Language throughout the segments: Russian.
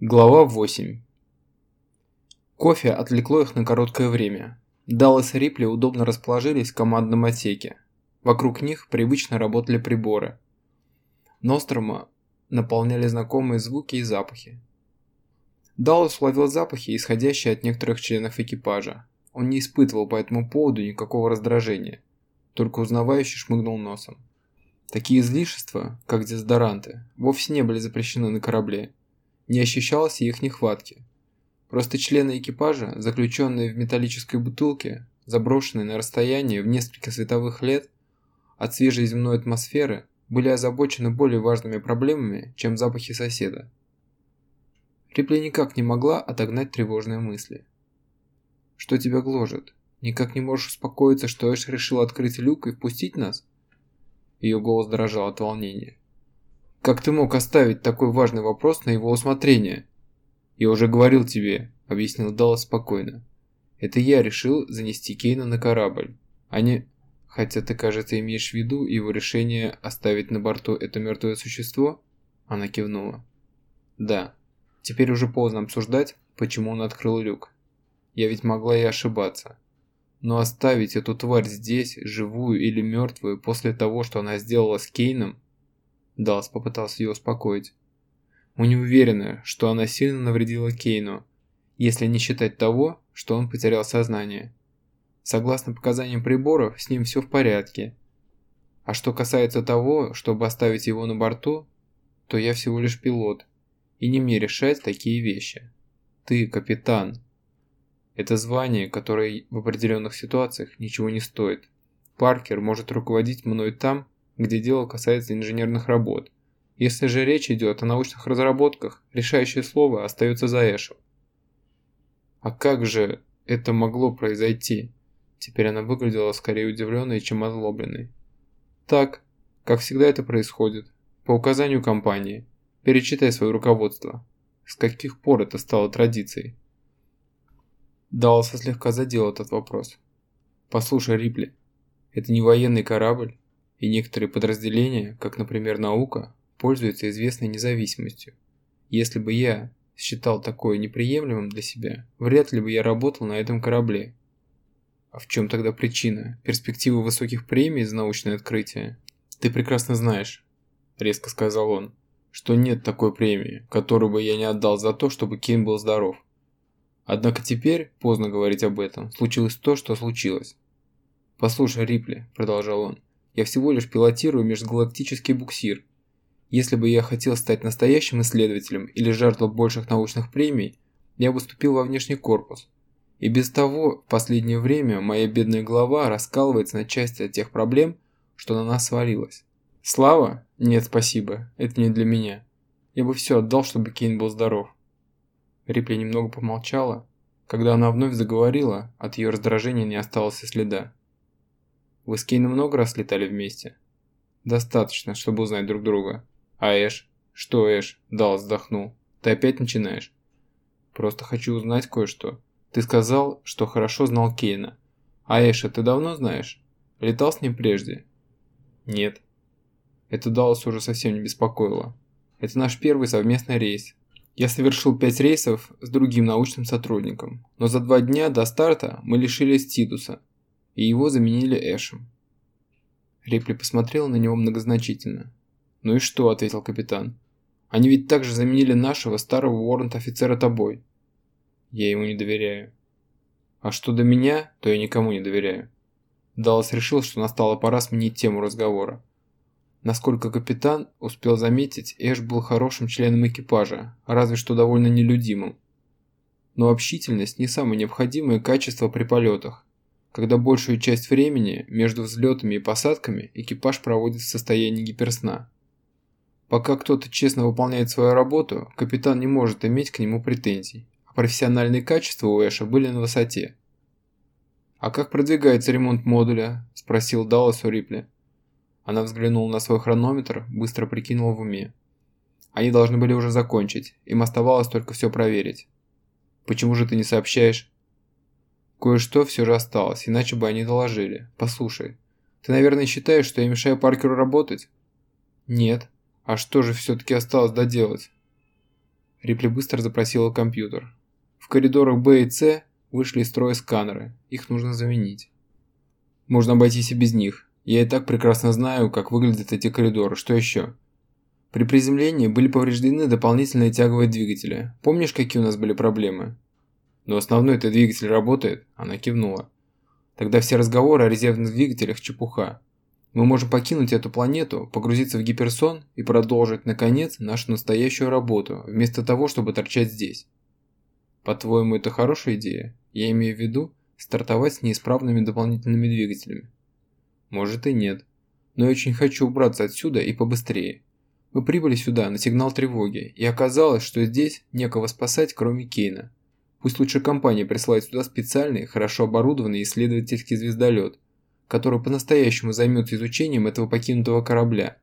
Глава 8 Кофе отвлекло их на короткое время. Даллас и Рипли удобно расположились в командном отсеке. Вокруг них привычно работали приборы. Нострома наполняли знакомые звуки и запахи. Даллас уловил запахи, исходящие от некоторых членов экипажа. Он не испытывал по этому поводу никакого раздражения, только узнавающе шмыгнул носом. Такие излишества, как дезодоранты, вовсе не были запрещены на корабле не ощущалось их нехватки. Просто члены экипажа, заключенные в металлической бутылке, заброшенные на расстояние в несколько световых лет от свежей земной атмосферы, были озабочены более важными проблемами, чем запахи соседа. Рипли никак не могла отогнать тревожные мысли. «Что тебя гложет? Никак не можешь успокоиться, что Эш решил открыть люк и впустить нас?» Ее голос дрожал от волнения. Как ты мог оставить такой важный вопрос на его усмотрение? Я уже говорил тебе, объяснил Даллас спокойно. Это я решил занести Кейна на корабль, а не... Хотя ты, кажется, имеешь в виду его решение оставить на борту это мертвое существо? Она кивнула. Да. Теперь уже поздно обсуждать, почему он открыл люк. Я ведь могла и ошибаться. Но оставить эту тварь здесь, живую или мертвую, после того, что она сделала с Кейном, Даллас попытался ее успокоить. Мы не уверены, что она сильно навредила Кейну, если не считать того, что он потерял сознание. Согласно показаниям приборов, с ним все в порядке. А что касается того, чтобы оставить его на борту, то я всего лишь пилот, и не мне решать такие вещи. Ты капитан. Это звание, которое в определенных ситуациях ничего не стоит. Паркер может руководить мной там, где дело касается инженерных работ. Если же речь идет о научных разработках, решающее слово остается за Эшем. А как же это могло произойти? Теперь она выглядела скорее удивленной, чем озлобленной. Так, как всегда это происходит. По указанию компании. Перечитай свое руководство. С каких пор это стало традицией? Далласа слегка задел этот вопрос. Послушай, Рипли, это не военный корабль, и некоторые подразделения, как, например, наука, пользуются известной независимостью. Если бы я считал такое неприемлемым для себя, вряд ли бы я работал на этом корабле. А в чем тогда причина? Перспективы высоких премий за научное открытие? Ты прекрасно знаешь, резко сказал он, что нет такой премии, которую бы я не отдал за то, чтобы Кейн был здоров. Однако теперь, поздно говорить об этом, случилось то, что случилось. «Послушай, Рипли», – продолжал он, я всего лишь пилотирую межгалактический буксир. Если бы я хотел стать настоящим исследователем или жертвовал больших научных премий, я бы вступил во внешний корпус. И без того, в последнее время моя бедная голова раскалывается на части от тех проблем, что на нас свалилось. Слава? Нет, спасибо. Это не для меня. Я бы все отдал, чтобы Кейн был здоров. Рипли немного помолчала. Когда она вновь заговорила, от ее раздражения не осталось и следа. Вы с Кейном много раз летали вместе? Достаточно, чтобы узнать друг друга. А Эш? Что Эш? Дал, вздохнул. Ты опять начинаешь? Просто хочу узнать кое-что. Ты сказал, что хорошо знал Кейна. А Эша ты давно знаешь? Летал с ним прежде? Нет. Это Даллас уже совсем не беспокоило. Это наш первый совместный рейс. Я совершил пять рейсов с другим научным сотрудником, но за два дня до старта мы лишились Титуса, и его заменили Эшем. Рипли посмотрел на него многозначительно. «Ну и что?» – ответил капитан. «Они ведь также заменили нашего старого уоррент-офицера тобой». «Я ему не доверяю». «А что до меня, то я никому не доверяю». Даллас решил, что настала пора сменить тему разговора. Насколько капитан успел заметить, Эш был хорошим членом экипажа, разве что довольно нелюдимым. Но общительность не самое необходимое качество при полетах, когда большую часть времени между взлетами и посадками экипаж проводит в состоянии гиперсна. Пока кто-то честно выполняет свою работу, капитан не может иметь к нему претензий, а профессиональные качества у Эша были на высоте. «А как продвигается ремонт модуля?» – спросил Даллас у Рипли. Она взглянула на свой хронометр, быстро прикинула в уме. Они должны были уже закончить, им оставалось только все проверить. «Почему же ты не сообщаешь?» Кое-что все же осталось, иначе бы они доложили. Послушай, ты, наверное, считаешь, что я мешаю Паркеру работать? Нет. А что же все-таки осталось доделать? Рипли быстро запросила компьютер. В коридорах Б и С вышли из строя сканеры. Их нужно заменить. Можно обойтись и без них. Я и так прекрасно знаю, как выглядят эти коридоры. Что еще? При приземлении были повреждены дополнительные тяговые двигатели. Помнишь, какие у нас были проблемы? Но основной этот двигатель работает? Она кивнула. Тогда все разговоры о резервных двигателях – чепуха. Мы можем покинуть эту планету, погрузиться в гиперсон и продолжить, наконец, нашу настоящую работу, вместо того, чтобы торчать здесь. По-твоему, это хорошая идея? Я имею в виду стартовать с неисправными дополнительными двигателями. Может и нет. Но я очень хочу убраться отсюда и побыстрее. Мы прибыли сюда на сигнал тревоги, и оказалось, что здесь некого спасать, кроме Кейна. Пусть лучше компания присылает сюда специальный, хорошо оборудованный исследовательский звездолет, который по-настоящему займется изучением этого покинутого корабля.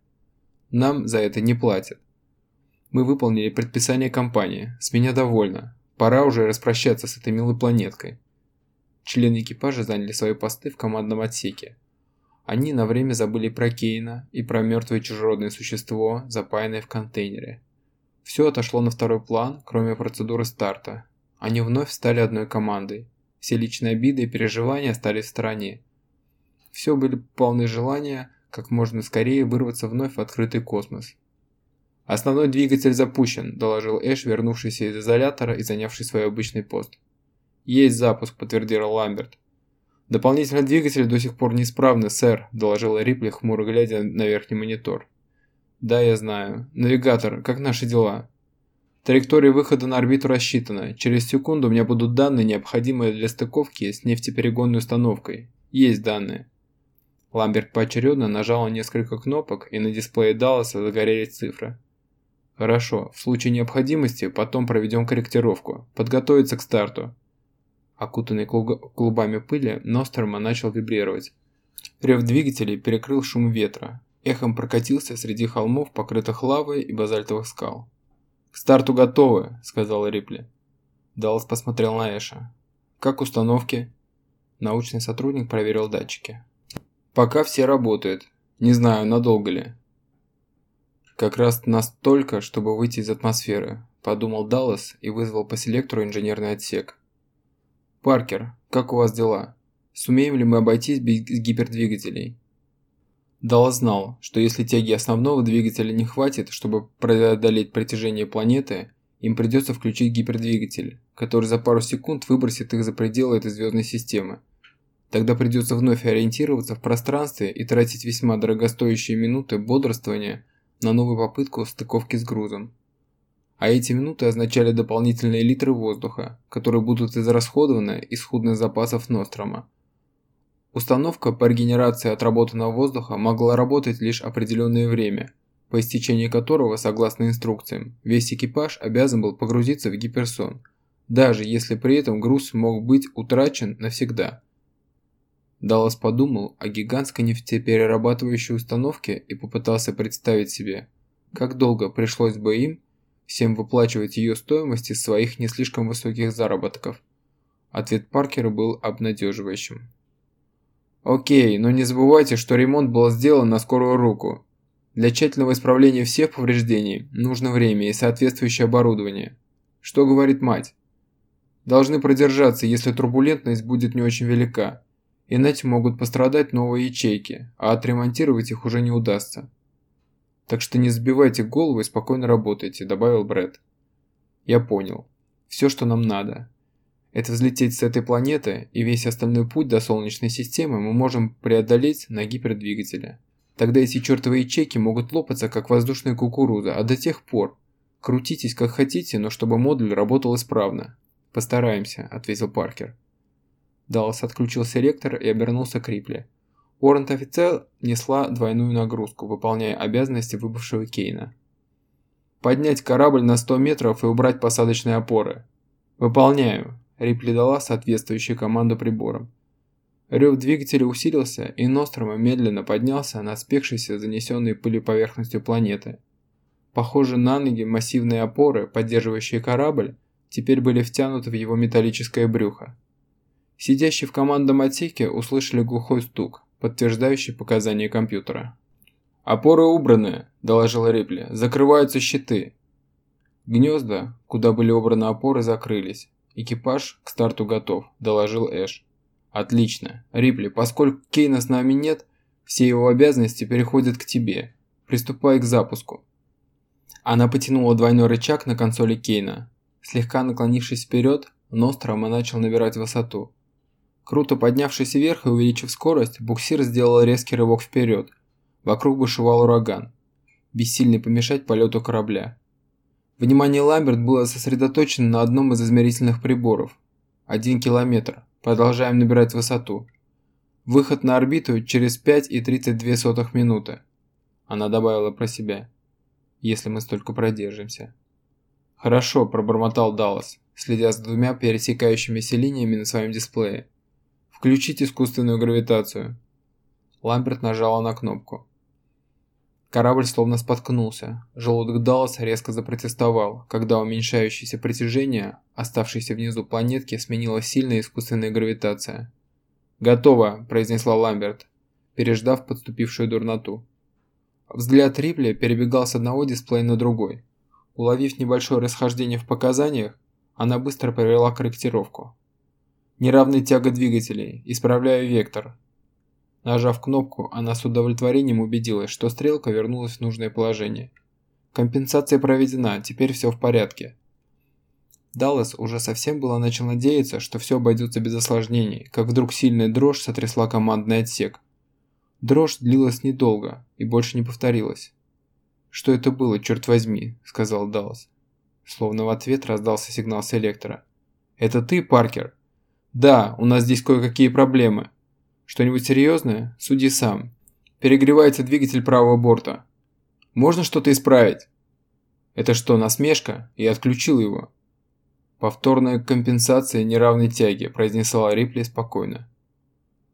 Нам за это не платят. Мы выполнили предписание компании. С меня довольно. Пора уже распрощаться с этой милой планеткой. Члены экипажа заняли свои посты в командном отсеке. Они на время забыли про Кейна и про мертвое чужеродное существо, запаянное в контейнере. Все отошло на второй план, кроме процедуры старта. Они вновь стали одной командой. Все личные обиды и переживания остались в стороне. Все были полны желания как можно скорее вырваться вновь в открытый космос. «Основной двигатель запущен», – доложил Эш, вернувшийся из изолятора и занявший свой обычный пост. «Есть запуск», – подтвердил Ламберт. «Дополнительные двигатели до сих пор неисправны, сэр», – доложила Рипли, хмуро глядя на верхний монитор. «Да, я знаю. Навигатор, как наши дела?» Траектория выхода на орбиту рассчитана. Через секунду у меня будут данные, необходимые для стыковки с нефтеперегонной установкой. Есть данные. Ламберт поочередно нажал несколько кнопок, и на дисплее Далласа загорелись цифры. Хорошо, в случае необходимости потом проведем корректировку. Подготовиться к старту. Окутанный клубами пыли, Ностерма начал вибрировать. Рев двигателей перекрыл шум ветра. Эхом прокатился среди холмов, покрытых лавой и базальтовых скал. «К старту готовы», — сказал Рипли. Даллас посмотрел на Эша. «Как установки?» Научный сотрудник проверил датчики. Пока все работают. Не знаю, надолго ли. Как раз настолько, чтобы выйти из атмосферы, подумал Даллас и вызвал по селектору инженерный отсек. Паркер, как у вас дела? Сумеем ли мы обойтись без гипердвигателей? Даллас знал, что если тяги основного двигателя не хватит, чтобы преодолеть притяжение планеты, им придется включить гипердвигатель, который за пару секунд выбросит их за пределы этой звездной системы. Тогда придется вновь ориентироваться в пространстве и тратить весьма дорогостоящие минуты бодрствования на новую попытку стыковки с грузом. А эти минуты означали дополнительные литры воздуха, которые будут израсходованы из худных запасов Нострома. Установка по регенерации отработанного воздуха могла работать лишь определенное время, по истечении которого, согласно инструкциям, весь экипаж обязан был погрузиться в гиперсон, даже если при этом груз мог быть утрачен навсегда. Даллас подумал о гигантской нефтеперерабатывающей установке и попытался представить себе, как долго пришлось бы им всем выплачивать ее стоимость из своих не слишком высоких заработков. Ответ Паркера был обнадеживающим. Окей, но не забывайте, что ремонт был сделан на скорую руку. Для тщательного исправления всех повреждений нужно время и соответствующее оборудование. Что говорит мать? Должны продержаться, если турбулентность будет не очень велика. Иначе могут пострадать новые ячейки, а отремонтировать их уже не удастся. Так что не забивайте голову и спокойно работайте, добавил Брэд. Я понял. Все, что нам надо. Это взлететь с этой планеты, и весь остальной путь до Солнечной системы мы можем преодолеть на гипердвигателе. Тогда эти чертовые ячейки могут лопаться, как воздушная кукуруза, а до тех пор крутитесь как хотите, но чтобы модуль работал исправно. Постараемся, ответил Паркер. Даллас отключил селектор и обернулся к Рипли. Уоррент-офицер несла двойную нагрузку, выполняя обязанности выбывшего Кейна. «Поднять корабль на 100 метров и убрать посадочные опоры». «Выполняю», – Рипли дала соответствующую команду прибором. Рев двигателя усилился, и Нострома медленно поднялся на спекшейся занесенной пылью поверхностью планеты. Похоже, на ноги массивные опоры, поддерживающие корабль, теперь были втянуты в его металлическое брюхо. Сидящие в командном отсеке услышали глухой стук, подтверждающий показания компьютера. «Опоры убраны», – доложила Рипли. «Закрываются щиты». Гнезда, куда были убраны опоры, закрылись. Экипаж к старту готов, доложил Эш. Отлично. Рипли, поскольку Кейна с нами нет, все его обязанности переходят к тебе. Приступай к запуску. Она потянула двойной рычаг на консоли Кейна. Слегка наклонившись вперед, Нострома начал набирать высоту. Круто поднявшись вверх и увеличив скорость, буксир сделал резкий рывок вперед. Вокруг бушевал ураган, бессильный помешать полету корабля. Внимание Ламберт было сосредоточено на одном из измерительных приборов. Один километр. Продолжаем набирать высоту. Выход на орбиту через 5,32 минуты. Она добавила про себя. Если мы столько продержимся. Хорошо, пробормотал Даллас, следя за двумя пересекающимися линиями на своем дисплее. Включить искусственную гравитацию. Ламберт нажала на кнопку. Корабль словно споткнулся. Желудок Далласа резко запротестовал, когда уменьшающееся притяжение, оставшейся внизу планетки, сменила сильная искусственная гравитация. «Готово», – произнесла Ламберт, переждав подступившую дурноту. Взгляд Рипли перебегал с одного дисплея на другой. Уловив небольшое расхождение в показаниях, она быстро провела корректировку. Неравная тяга двигателей. Исправляю вектор. Нажав кнопку, она с удовлетворением убедилась, что стрелка вернулась в нужное положение. Компенсация проведена, теперь все в порядке. Даллас уже совсем было начал надеяться, что все обойдется без осложнений, как вдруг сильная дрожь сотрясла командный отсек. Дрожь длилась недолго и больше не повторилась. «Что это было, черт возьми?» – сказал Даллас. Словно в ответ раздался сигнал селектора. «Это ты, Паркер?» Да, у нас здесь кое-какие проблемы. Что-нибудь серьезное? Суди сам. Перегревается двигатель правого борта. Можно что-то исправить? Это что, насмешка? Я отключил его. Повторная компенсация неравной тяги, произнесла Рипли спокойно.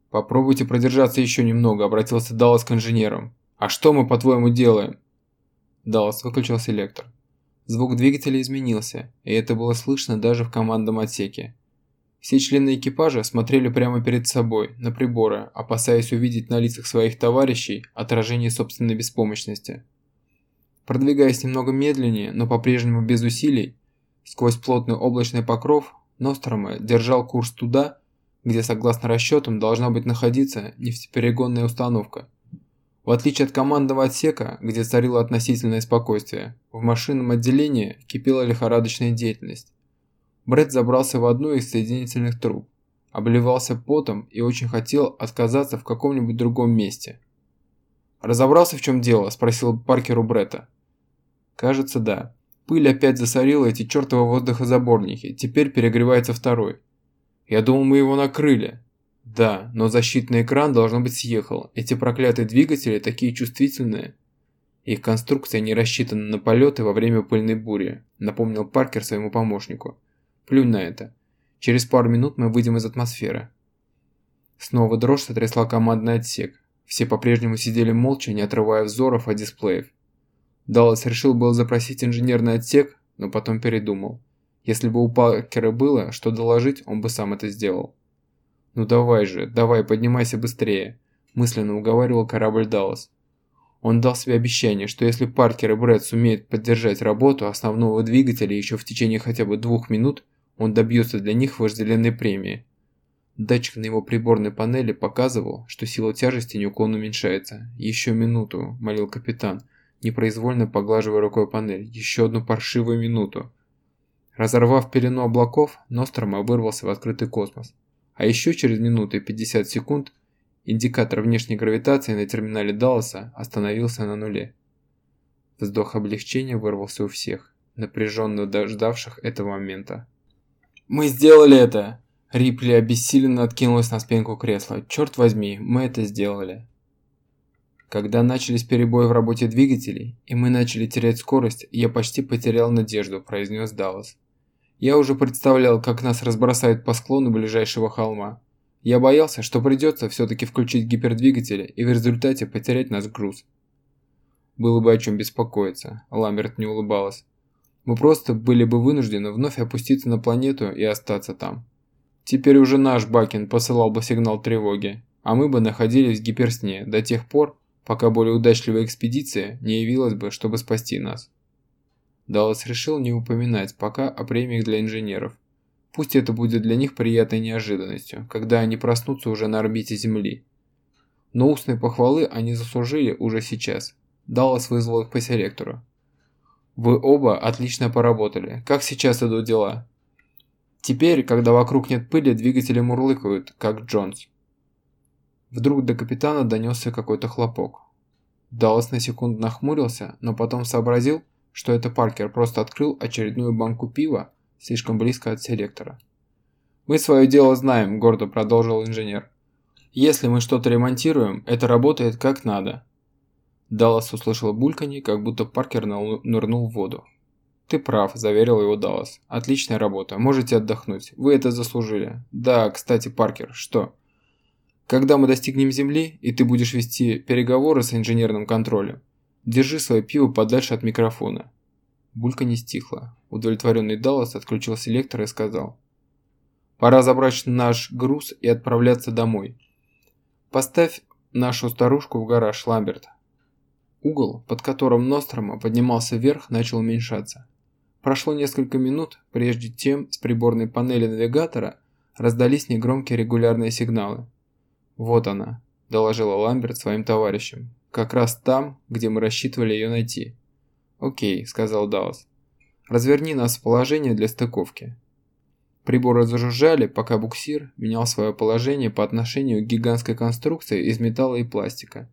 Попробуйте продержаться еще немного, обратился Даллас к инженерам. А что мы, по-твоему, делаем? Даллас выключил селектор. Звук двигателя изменился, и это было слышно даже в командном отсеке. Все члены экипажа смотрели прямо перед собой, на приборы, опасаясь увидеть на лицах своих товарищей отражение собственной беспомощности. Продвигаясь немного медленнее, но по-прежнему без усилий, сквозь плотный облачный покров, Нострома держал курс туда, где, согласно расчетам, должна быть находиться нефтеперегонная установка. В отличие от командного отсека, где царило относительное спокойствие, в машинном отделении кипела лихорадочная деятельность. Брэд забрался в одну из соединительных труб, обливался потом и очень хотел отказаться в каком-нибудь другом месте. «Разобрался, в чем дело?» – спросил Паркер у Бретта. «Кажется, да. Пыль опять засорила эти чертовы воздухозаборники, теперь перегревается второй. Я думал, мы его накрыли». «Да, но защитный экран, должно быть, съехал. Эти проклятые двигатели такие чувствительные». Их конструкция не рассчитана на полеты во время пыльной бури, напомнил Паркер своему помощнику. Плюнь на это. Через пару минут мы выйдем из атмосферы. Снова дрожь сотрясла командный отсек. Все по-прежнему сидели молча, не отрывая взоров от дисплеев. Даллас решил был запросить инженерный отсек, но потом передумал. Если бы у Паркера было, что доложить, он бы сам это сделал. «Ну давай же, давай, поднимайся быстрее», – мысленно уговаривал корабль Даллас. Он дал себе обещание, что если Паркер и Брэд сумеют поддержать работу основного двигателя еще в течение хотя бы двух минут, он добьется для них вожделенной премии. Датчик на его приборной панели показывал, что сила тяжести неуклонно уменьшается. «Еще минуту», – молил капитан, непроизвольно поглаживая рукой панель. «Еще одну паршивую минуту». Разорвав пелену облаков, Нострома вырвался в открытый космос. А еще через минуту и 50 секунд Индикатор внешней гравитации на терминале Далласа остановился на нуле. Вздох облегчения вырвался у всех, напряженно дождавших этого момента. «Мы сделали это!» Рипли обессиленно откинулась на спинку кресла. «Черт возьми, мы это сделали!» Когда начались перебои в работе двигателей, и мы начали терять скорость, я почти потерял надежду, произнес Даллас. Я уже представлял, как нас разбросают по склону ближайшего холма. Я боялся, что придется все-таки включить гипердвигатели и в результате потерять наш груз. Было бы о чем беспокоиться, Ламберт не улыбалась. Мы просто были бы вынуждены вновь опуститься на планету и остаться там. Теперь уже наш Бакин посылал бы сигнал тревоги, а мы бы находились в гиперсне до тех пор, пока более удачливая экспедиция не явилась бы, чтобы спасти нас. Даллас решил не упоминать пока о премиях для инженеров. Пусть это будет для них приятной неожиданностью, когда они проснутся уже на орбите Земли. Но устной похвалы они заслужили уже сейчас. Даллас вызвал их по селектору. «Вы оба отлично поработали. Как сейчас идут дела?» Теперь, когда вокруг нет пыли, двигатели мурлыкают, как Джонс. Вдруг до капитана донесся какой-то хлопок. Даллас на секунду нахмурился, но потом сообразил, что это Паркер просто открыл очередную банку пива слишком близко от селектора. «Мы свое дело знаем», – гордо продолжил инженер. «Если мы что-то ремонтируем, это работает как надо». Даллас услышал бульканье, как будто Паркер нырнул в воду. «Ты прав», – заверил его Даллас. «Отличная работа. Можете отдохнуть. Вы это заслужили. Да, кстати, Паркер, что?» «Когда мы достигнем Земли, и ты будешь вести переговоры с инженерным контролем, держи свое пиво подальше от микрофона. Булька не стихла. Удовлетворенный Даллас отключил селектор и сказал. «Пора забрать наш груз и отправляться домой. Поставь нашу старушку в гараж, Ламберт». Угол, под которым Нострома поднимался вверх, начал уменьшаться. Прошло несколько минут, прежде чем с приборной панели навигатора раздались негромкие регулярные сигналы. «Вот она», – доложила Ламберт своим товарищам. «Как раз там, где мы рассчитывали ее найти». «Окей», – сказал Даус. «Разверни нас в положение для стыковки». Приборы зажужжали, пока буксир менял свое положение по отношению к гигантской конструкции из металла и пластика.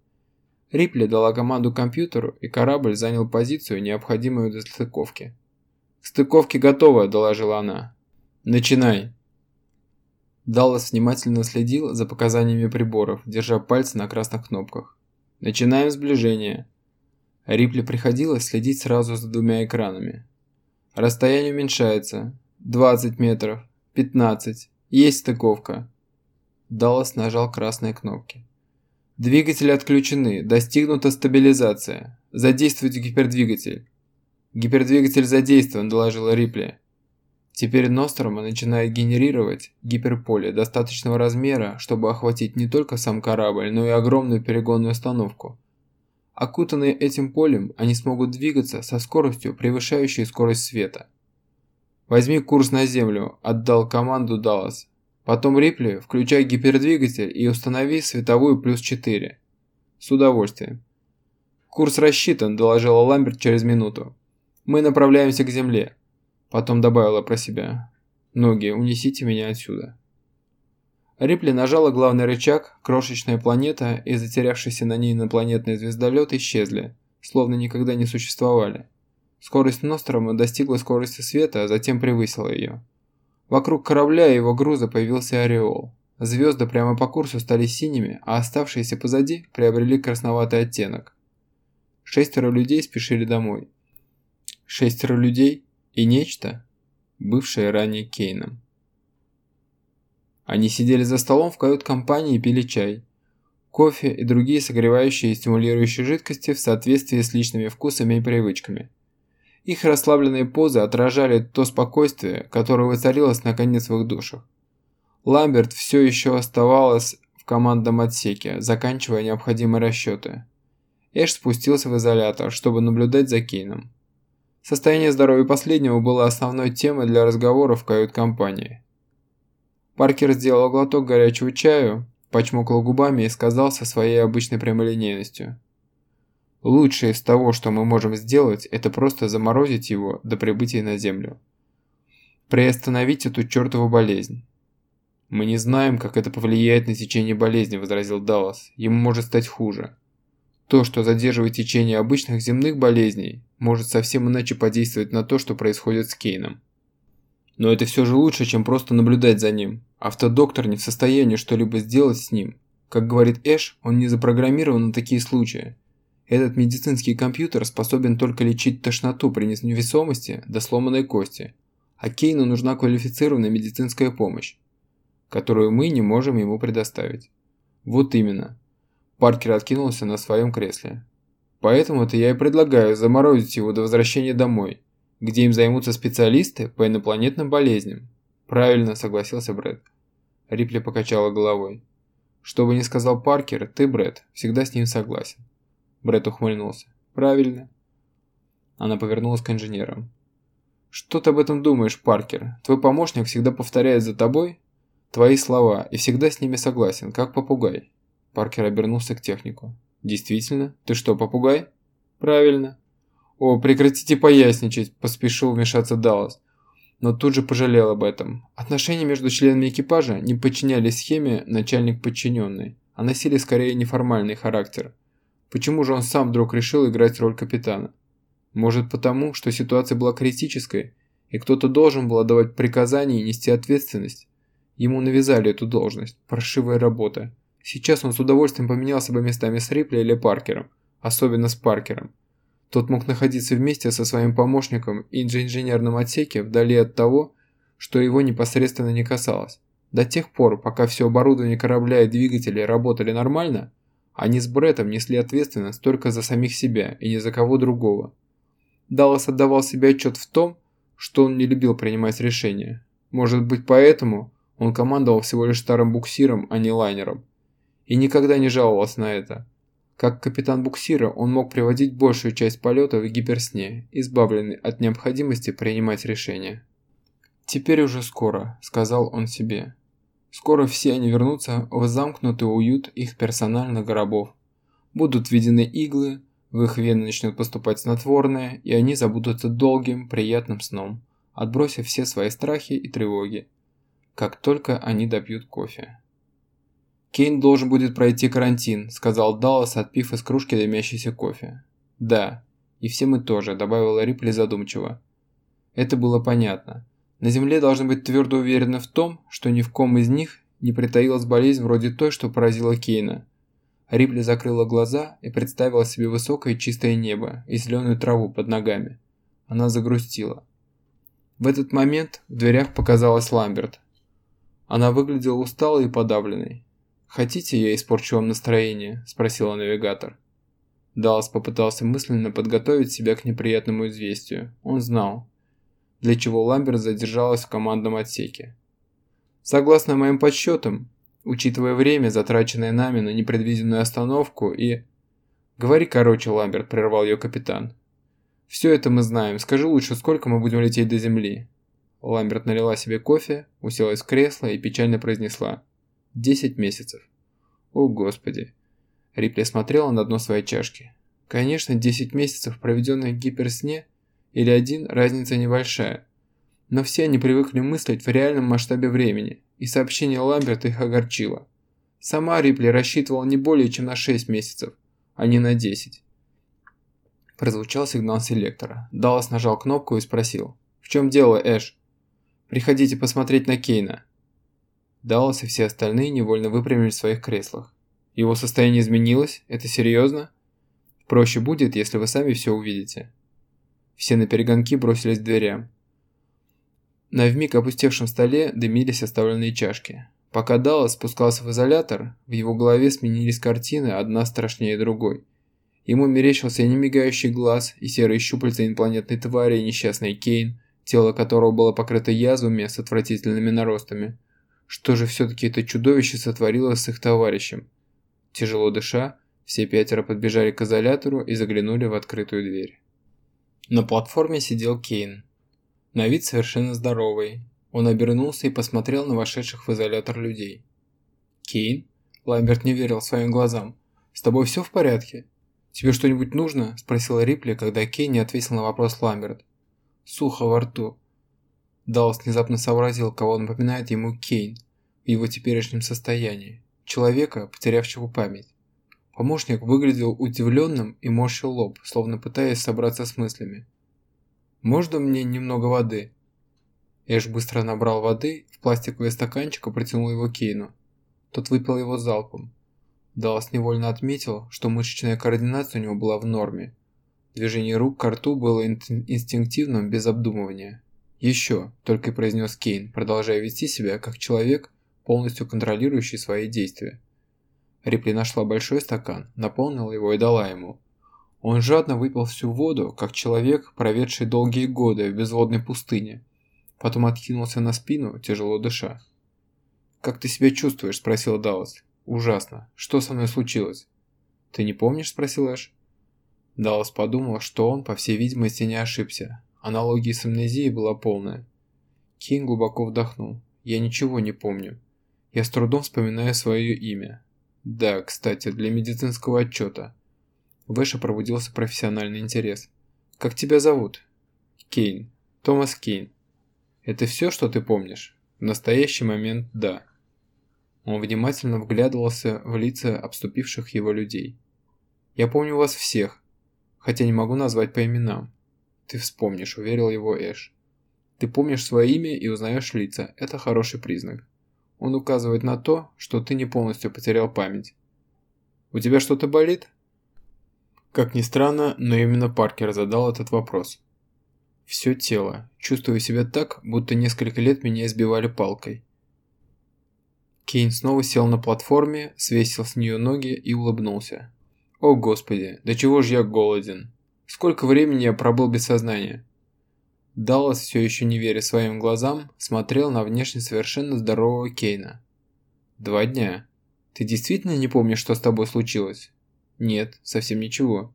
Рипли дала команду компьютеру, и корабль занял позицию, необходимую для стыковки. «К стыковке готово», – доложила она. «Начинай». Даллас внимательно следил за показаниями приборов, держа пальцы на красных кнопках. «Начинаем сближение». Рипли приходилось следить сразу за двумя экранами. Расстояние уменьшается. 20 метров. 15. Есть стыковка. Даллас нажал красные кнопки. Двигатели отключены. Достигнута стабилизация. Задействуйте гипердвигатель. Гипердвигатель задействован, доложила Рипли. Теперь Нострома начинает генерировать гиперполе достаточного размера, чтобы охватить не только сам корабль, но и огромную перегонную установку. Окутанные этим полем, они смогут двигаться со скоростью, превышающей скорость света. «Возьми курс на Землю», – отдал команду Даллас. «Потом Рипли, включай гипердвигатель и установи световую плюс 4». «С удовольствием». «Курс рассчитан», – доложила Ламберт через минуту. «Мы направляемся к Земле». Потом добавила про себя. «Ноги, унесите меня отсюда». Рипли нажала главный рычаг, крошечная планета и затерявшийся на ней инопланетный звездолет исчезли, словно никогда не существовали. Скорость Нострома достигла скорости света, а затем превысила ее. Вокруг корабля и его груза появился ореол. Звезды прямо по курсу стали синими, а оставшиеся позади приобрели красноватый оттенок. Шестеро людей спешили домой. Шестеро людей и нечто, бывшее ранее Кейном. Они сидели за столом в кают-компании и пили чай. Кофе и другие согревающие и стимулирующие жидкости в соответствии с личными вкусами и привычками. Их расслабленные позы отражали то спокойствие, которое воцарилось наконец в их душах. Ламберт все еще оставалась в командном отсеке, заканчивая необходимые расчеты. Эш спустился в изолятор, чтобы наблюдать за Кейном. Состояние здоровья последнего было основной темой для разговоров в кают-компании. Паркер сделал глоток горячего чаю, почмокал губами и сказал со своей обычной прямолинейностью. «Лучшее из того, что мы можем сделать, это просто заморозить его до прибытия на Землю. Приостановить эту чертову болезнь». «Мы не знаем, как это повлияет на течение болезни», – возразил Даллас. «Ему может стать хуже. То, что задерживает течение обычных земных болезней, может совсем иначе подействовать на то, что происходит с Кейном». Но это все же лучше, чем просто наблюдать за ним. Автодоктор не в состоянии что-либо сделать с ним. Как говорит Эш, он не запрограммирован на такие случаи. Этот медицинский компьютер способен только лечить тошноту при невесомости до сломанной кости. А Кейну нужна квалифицированная медицинская помощь, которую мы не можем ему предоставить. Вот именно. Паркер откинулся на своем кресле. Поэтому-то я и предлагаю заморозить его до возвращения домой где им займутся специалисты по инопланетным болезням. Правильно, согласился Брэд. Рипли покачала головой. Что бы ни сказал Паркер, ты, Брэд, всегда с ним согласен. Брэд ухмыльнулся. Правильно. Она повернулась к инженерам. «Что ты об этом думаешь, Паркер? Твой помощник всегда повторяет за тобой твои слова и всегда с ними согласен, как попугай». Паркер обернулся к технику. «Действительно? Ты что, попугай?» «Правильно». «О, прекратите поясничать», – поспешил вмешаться Даллас. Но тут же пожалел об этом. Отношения между членами экипажа не подчинялись схеме начальник-подчиненный, а носили скорее неформальный характер. Почему же он сам вдруг решил играть роль капитана? Может потому, что ситуация была критической, и кто-то должен был отдавать приказания и нести ответственность? Ему навязали эту должность, паршивая работа. Сейчас он с удовольствием поменялся бы местами с Рипли или Паркером, особенно с Паркером. Тот мог находиться вместе со своим помощником в инженерном отсеке вдали от того, что его непосредственно не касалось. До тех пор, пока все оборудование корабля и двигатели работали нормально, они с Бреттом несли ответственность только за самих себя и ни за кого другого. Даллас отдавал себе отчет в том, что он не любил принимать решения. Может быть поэтому он командовал всего лишь старым буксиром, а не лайнером. И никогда не жаловался на это. Как капитан буксира он мог приводить большую часть полета в гиперсне, избавленный от необходимости принимать решения. «Теперь уже скоро», – сказал он себе. «Скоро все они вернутся в замкнутый уют их персональных гробов. Будут введены иглы, в их вены начнет поступать снотворное, и они забудутся долгим, приятным сном, отбросив все свои страхи и тревоги, как только они допьют кофе. «Кейн должен будет пройти карантин», – сказал Даллас, отпив из кружки дымящийся кофе. «Да, и все мы тоже», – добавила Рипли задумчиво. Это было понятно. На Земле должны быть твердо уверены в том, что ни в ком из них не притаилась болезнь вроде той, что поразила Кейна – Рипли закрыла глаза и представила себе высокое чистое небо и зеленую траву под ногами. Она загрустила. В этот момент в дверях показалась Ламберт. Она выглядела усталой и подавленной. «Хотите, я испорчу вам настроение?» – спросила навигатор. Даллас попытался мысленно подготовить себя к неприятному известию. Он знал, для чего Ламберт задержалась в командном отсеке. «Согласно моим подсчетам, учитывая время, затраченное нами на непредвиденную остановку и... «Говори короче, Ламберт», – прервал ее капитан. «Все это мы знаем. Скажи лучше, сколько мы будем лететь до Земли?» Ламберт налила себе кофе, уселась в кресло и печально произнесла. «Десять месяцев». «О, Господи!» Рипли смотрела на дно своей чашки. «Конечно, десять месяцев, проведенных в гиперсне, или один, разница небольшая. Но все они привыкли мыслить в реальном масштабе времени, и сообщение Ламберта их огорчило. Сама Рипли рассчитывала не более чем на 6 месяцев, а не на 10. Прозвучал сигнал селектора. Даллас нажал кнопку и спросил. «В чем дело, Эш?» «Приходите посмотреть на Кейна». Даллас и все остальные невольно выпрямились в своих креслах. «Его состояние изменилось? Это серьезно?» «Проще будет, если вы сами все увидите». Все на перегонки бросились к дверям. На вмиг опустевшем столе дымились оставленные чашки. Пока Даллас спускался в изолятор, в его голове сменились картины, одна страшнее другой. Ему мерещился и немигающий глаз, и серые щупальца инопланетной твари, и несчастный Кейн, тело которого было покрыто язвами с отвратительными наростами. Что же все-таки это чудовище сотворило с их товарищем? Тяжело дыша, все пятеро подбежали к изолятору и заглянули в открытую дверь. На платформе сидел Кейн, на вид совершенно здоровый. Он обернулся и посмотрел на вошедших в изолятор людей. «Кейн?» Ламберт не верил своим глазам. «С тобой все в порядке?» «Тебе что-нибудь нужно?» – спросила Рипли, когда Кейн не ответил на вопрос Ламберт. «Сухо во рту». Даллас внезапно сообразил, кого напоминает ему Кейн в его теперешнем состоянии. Человека, потерявшего память. Помощник выглядел удивленным и морщил лоб, словно пытаясь собраться с мыслями. «Можно мне немного воды?» Эш быстро набрал воды в пластиковый стаканчик и протянул его Кейну. Тот выпил его залпом. Даллас невольно отметил, что мышечная координация у него была в норме. Движение рук к рту было инстинктивным, без обдумывания. «Еще», – только и произнес Кейн, продолжая вести себя как человек, полностью контролирующий свои действия. Рипли нашла большой стакан, наполнила его и дала ему. Он жадно выпил всю воду, как человек, проведший долгие годы в безводной пустыне. Потом откинулся на спину, тяжело дыша. «Как ты себя чувствуешь?» – спросил Даллас. «Ужасно. Что со мной случилось?» «Ты не помнишь?» – спросил Эш. Даллас подумал, что он, по всей видимости, не ошибся. Аналогии с амнезией была полная. Кейн глубоко вдохнул. «Я ничего не помню. Я с трудом вспоминаю свое имя. Да, кстати, для медицинского отчета». В Эше пробудился профессиональный интерес. «Как тебя зовут?» «Кейн. Томас Кейн. Это все, что ты помнишь?» «В настоящий момент – да». Он внимательно вглядывался в лица обступивших его людей. «Я помню вас всех, хотя не могу назвать по именам. Ты вспомнишь, уверил его Эш. Ты помнишь свое имя и узнаешь лица, это хороший признак. Он указывает на то, что ты не полностью потерял память. У тебя что-то болит? Как ни странно, но именно Паркер задал этот вопрос. Все тело. Чувствую себя так, будто несколько лет меня избивали палкой. Кейн снова сел на платформе, свесил с нее ноги и улыбнулся. О господи, до чего же я голоден. Сколько времени я пробыл без сознания? Даллас, все еще не веря своим глазам, смотрел на внешне совершенно здорового Кейна. «Два дня. Ты действительно не помнишь, что с тобой случилось?» «Нет, совсем ничего».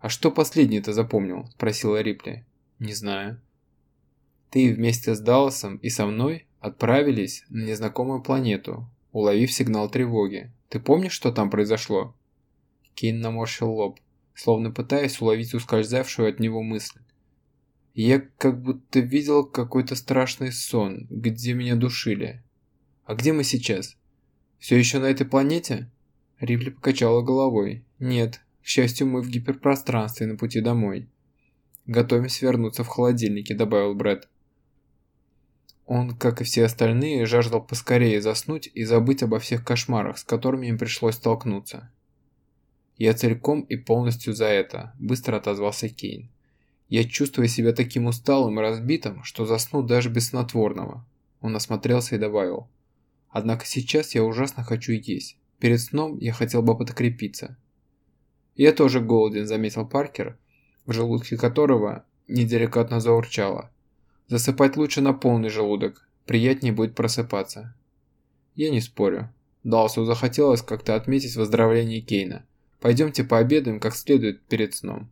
«А что последний-то запомнил?» – спросила Рипли. «Не знаю». «Ты вместе с Далласом и со мной отправились на незнакомую планету, уловив сигнал тревоги. Ты помнишь, что там произошло?» Кейн наморщил лоб, словно пытаясь уловить ускользавшую от него мысль. Я как будто видел какой-то страшный сон, где меня душили. А где мы сейчас? Все еще на этой планете? Рипли покачала головой. Нет, к счастью, мы в гиперпространстве на пути домой. Готовимся вернуться в холодильнике, добавил Брэд. Он, как и все остальные, жаждал поскорее заснуть и забыть обо всех кошмарах, с которыми им пришлось столкнуться. «Я целиком и полностью за это», – быстро отозвался Кейн. «Я чувствую себя таким усталым и разбитым, что засну даже без снотворного». Он осмотрелся и добавил. «Однако сейчас я ужасно хочу есть. Перед сном я хотел бы подкрепиться». «Я тоже голоден», – заметил Паркер, в желудке которого неделикатно заурчало. «Засыпать лучше на полный желудок, приятнее будет просыпаться». Я не спорю. Далсу захотелось как-то отметить выздоровление Кейна – Пойдемте пообедаем как следует перед сном.